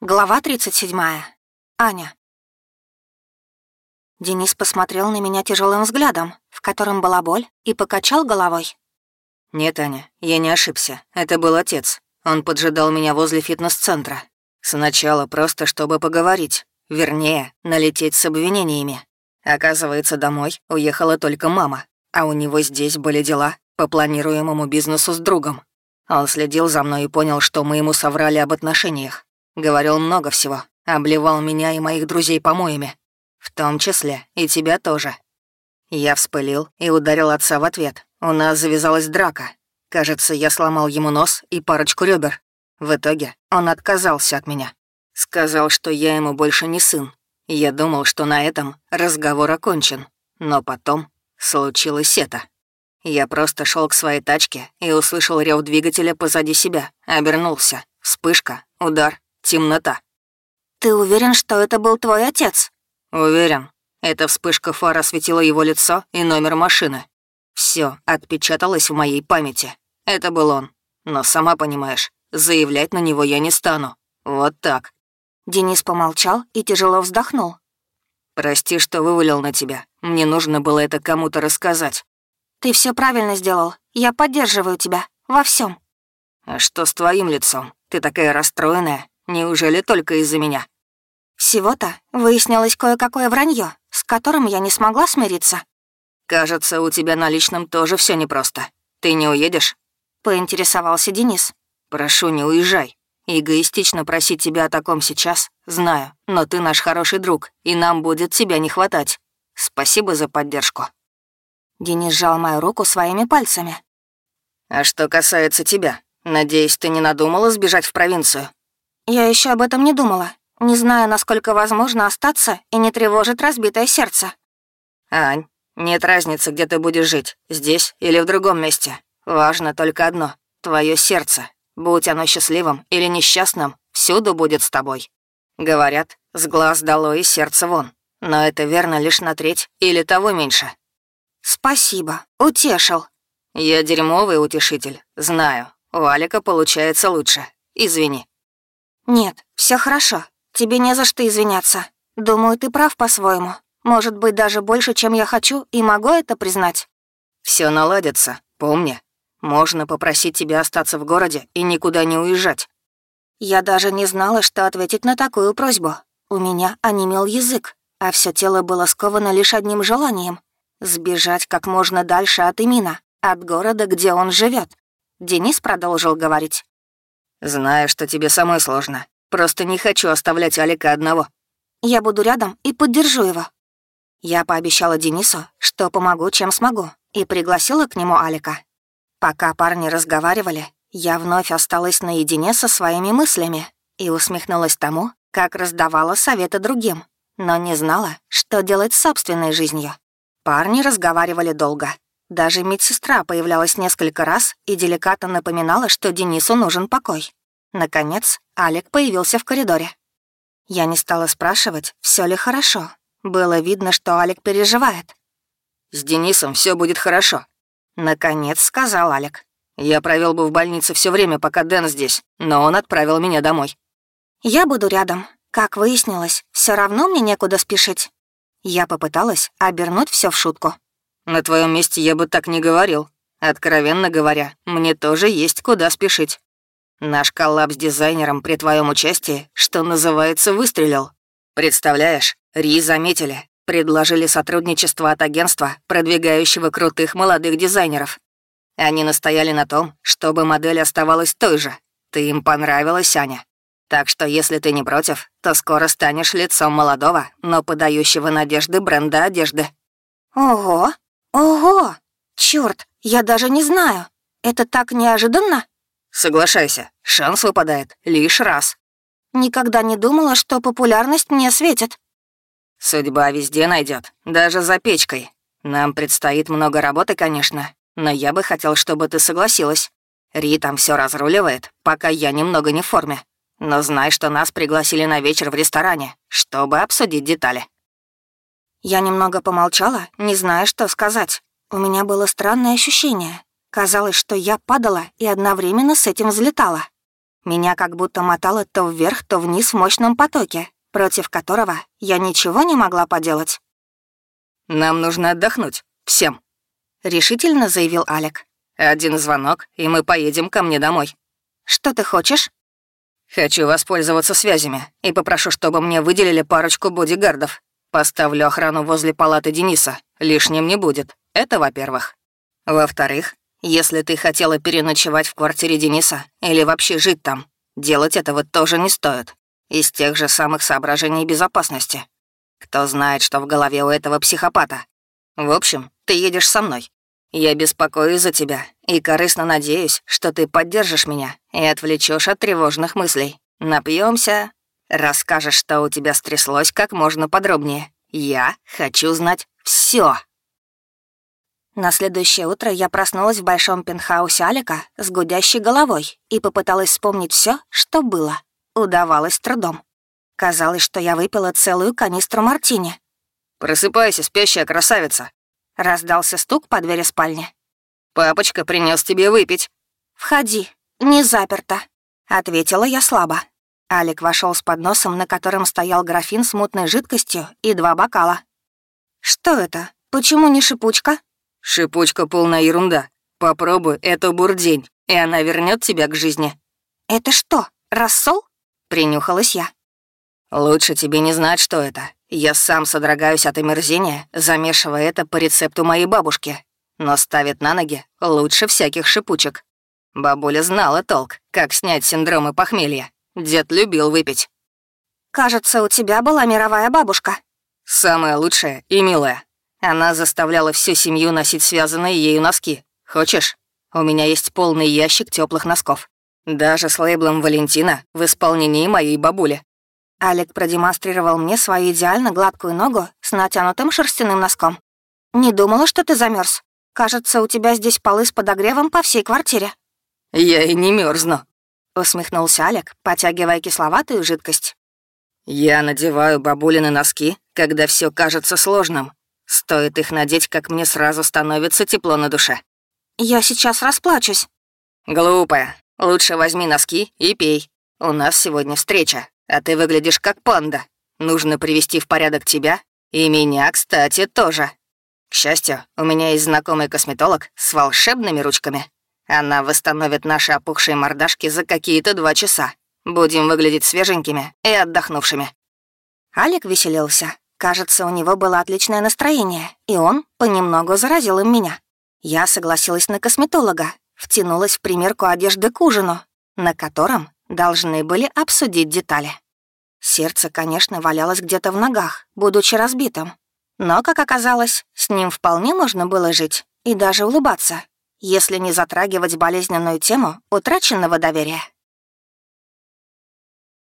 Глава 37. Аня. Денис посмотрел на меня тяжелым взглядом, в котором была боль, и покачал головой. «Нет, Аня, я не ошибся. Это был отец. Он поджидал меня возле фитнес-центра. Сначала просто, чтобы поговорить. Вернее, налететь с обвинениями. Оказывается, домой уехала только мама, а у него здесь были дела по планируемому бизнесу с другом. Он следил за мной и понял, что мы ему соврали об отношениях. Говорил много всего, обливал меня и моих друзей помоями. В том числе и тебя тоже. Я вспылил и ударил отца в ответ. У нас завязалась драка. Кажется, я сломал ему нос и парочку ребер. В итоге он отказался от меня. Сказал, что я ему больше не сын. Я думал, что на этом разговор окончен. Но потом случилось это. Я просто шел к своей тачке и услышал рев двигателя позади себя. Обернулся. Вспышка, удар, темнота. «Ты уверен, что это был твой отец?» «Уверен. Эта вспышка фар осветила его лицо и номер машины. Все отпечаталось в моей памяти. Это был он. Но сама понимаешь, заявлять на него я не стану. Вот так». Денис помолчал и тяжело вздохнул. «Прости, что вывалил на тебя. Мне нужно было это кому-то рассказать». «Ты все правильно сделал. Я поддерживаю тебя. Во всем. «А что с твоим лицом? Ты такая расстроенная. Неужели только из-за меня?» «Всего-то выяснилось кое-какое вранье, с которым я не смогла смириться». «Кажется, у тебя на личном тоже все непросто. Ты не уедешь?» — поинтересовался Денис. «Прошу, не уезжай. Эгоистично просить тебя о таком сейчас, знаю, но ты наш хороший друг, и нам будет тебя не хватать. Спасибо за поддержку». Денис сжал мою руку своими пальцами. «А что касается тебя, надеюсь, ты не надумала сбежать в провинцию?» Я еще об этом не думала. Не знаю, насколько возможно остаться и не тревожить разбитое сердце. Ань, нет разницы, где ты будешь жить, здесь или в другом месте. Важно только одно — твое сердце. Будь оно счастливым или несчастным, всюду будет с тобой. Говорят, с глаз дало и сердце вон. Но это верно лишь на треть или того меньше. Спасибо, утешил. Я дерьмовый утешитель, знаю. У Алика получается лучше. Извини. «Нет, все хорошо. Тебе не за что извиняться. Думаю, ты прав по-своему. Может быть, даже больше, чем я хочу, и могу это признать». Все наладится, помни. Можно попросить тебя остаться в городе и никуда не уезжать». Я даже не знала, что ответить на такую просьбу. У меня онемел язык, а все тело было сковано лишь одним желанием — сбежать как можно дальше от Имина, от города, где он живет. Денис продолжил говорить. «Знаю, что тебе самой сложно. Просто не хочу оставлять Алика одного». «Я буду рядом и поддержу его». Я пообещала Денису, что помогу, чем смогу, и пригласила к нему Алика. Пока парни разговаривали, я вновь осталась наедине со своими мыслями и усмехнулась тому, как раздавала советы другим, но не знала, что делать с собственной жизнью. Парни разговаривали долго. Даже медсестра появлялась несколько раз и деликатно напоминала, что Денису нужен покой. Наконец, Алик появился в коридоре. Я не стала спрашивать, все ли хорошо. Было видно, что Алик переживает. «С Денисом все будет хорошо», — наконец сказал Алик. «Я провел бы в больнице все время, пока Дэн здесь, но он отправил меня домой». «Я буду рядом. Как выяснилось, все равно мне некуда спешить». Я попыталась обернуть все в шутку. На твоем месте я бы так не говорил. Откровенно говоря, мне тоже есть куда спешить. Наш коллаб с дизайнером при твоем участии, что называется, выстрелил. Представляешь, Ри заметили, предложили сотрудничество от агентства, продвигающего крутых молодых дизайнеров. Они настояли на том, чтобы модель оставалась той же. Ты им понравилась, Аня. Так что, если ты не против, то скоро станешь лицом молодого, но подающего надежды бренда одежды. Ого, «Ого! Чёрт, я даже не знаю. Это так неожиданно?» «Соглашайся, шанс выпадает лишь раз». «Никогда не думала, что популярность мне светит». «Судьба везде найдет, даже за печкой. Нам предстоит много работы, конечно, но я бы хотел, чтобы ты согласилась. Ри там все разруливает, пока я немного не в форме. Но знай, что нас пригласили на вечер в ресторане, чтобы обсудить детали». Я немного помолчала, не зная, что сказать. У меня было странное ощущение. Казалось, что я падала и одновременно с этим взлетала. Меня как будто мотало то вверх, то вниз в мощном потоке, против которого я ничего не могла поделать. «Нам нужно отдохнуть. Всем», — решительно заявил Алек. «Один звонок, и мы поедем ко мне домой». «Что ты хочешь?» «Хочу воспользоваться связями и попрошу, чтобы мне выделили парочку бодигардов. Поставлю охрану возле палаты Дениса. Лишним не будет. Это во-первых. Во-вторых, если ты хотела переночевать в квартире Дениса или вообще жить там, делать этого тоже не стоит. Из тех же самых соображений безопасности. Кто знает, что в голове у этого психопата. В общем, ты едешь со мной. Я беспокоюсь за тебя и корыстно надеюсь, что ты поддержишь меня и отвлечешь от тревожных мыслей. Напьемся, расскажешь, что у тебя стряслось как можно подробнее. Я хочу знать все. На следующее утро я проснулась в большом пентхаусе Алика с гудящей головой и попыталась вспомнить все, что было. Удавалось трудом. Казалось, что я выпила целую канистру мартини. «Просыпайся, спящая красавица!» Раздался стук по двери спальни. «Папочка принес тебе выпить». «Входи, не заперто», — ответила я слабо. Алик вошел с подносом, на котором стоял графин с мутной жидкостью и два бокала. «Что это? Почему не шипучка?» «Шипучка полная ерунда. Попробуй эту бурдень, и она вернет тебя к жизни». «Это что, рассол?» — принюхалась я. «Лучше тебе не знать, что это. Я сам содрогаюсь от омерзения, замешивая это по рецепту моей бабушки. Но ставит на ноги лучше всяких шипучек. Бабуля знала толк, как снять синдромы похмелья. Дед любил выпить». «Кажется, у тебя была мировая бабушка». «Самая лучшая и милая. Она заставляла всю семью носить связанные ею носки. Хочешь? У меня есть полный ящик теплых носков. Даже с лейблом Валентина в исполнении моей бабули. Алик продемонстрировал мне свою идеально гладкую ногу с натянутым шерстяным носком. «Не думала, что ты замерз. Кажется, у тебя здесь полы с подогревом по всей квартире». «Я и не мерзну, усмехнулся Алик, потягивая кисловатую жидкость. «Я надеваю бабулины носки, когда все кажется сложным, Стоит их надеть, как мне сразу становится тепло на душе. Я сейчас расплачусь. Глупая. Лучше возьми носки и пей. У нас сегодня встреча, а ты выглядишь как панда. Нужно привести в порядок тебя и меня, кстати, тоже. К счастью, у меня есть знакомый косметолог с волшебными ручками. Она восстановит наши опухшие мордашки за какие-то два часа. Будем выглядеть свеженькими и отдохнувшими. Алик веселился, Кажется, у него было отличное настроение, и он понемногу заразил им меня. Я согласилась на косметолога, втянулась в примерку одежды к ужину, на котором должны были обсудить детали. Сердце, конечно, валялось где-то в ногах, будучи разбитым. Но, как оказалось, с ним вполне можно было жить и даже улыбаться, если не затрагивать болезненную тему утраченного доверия.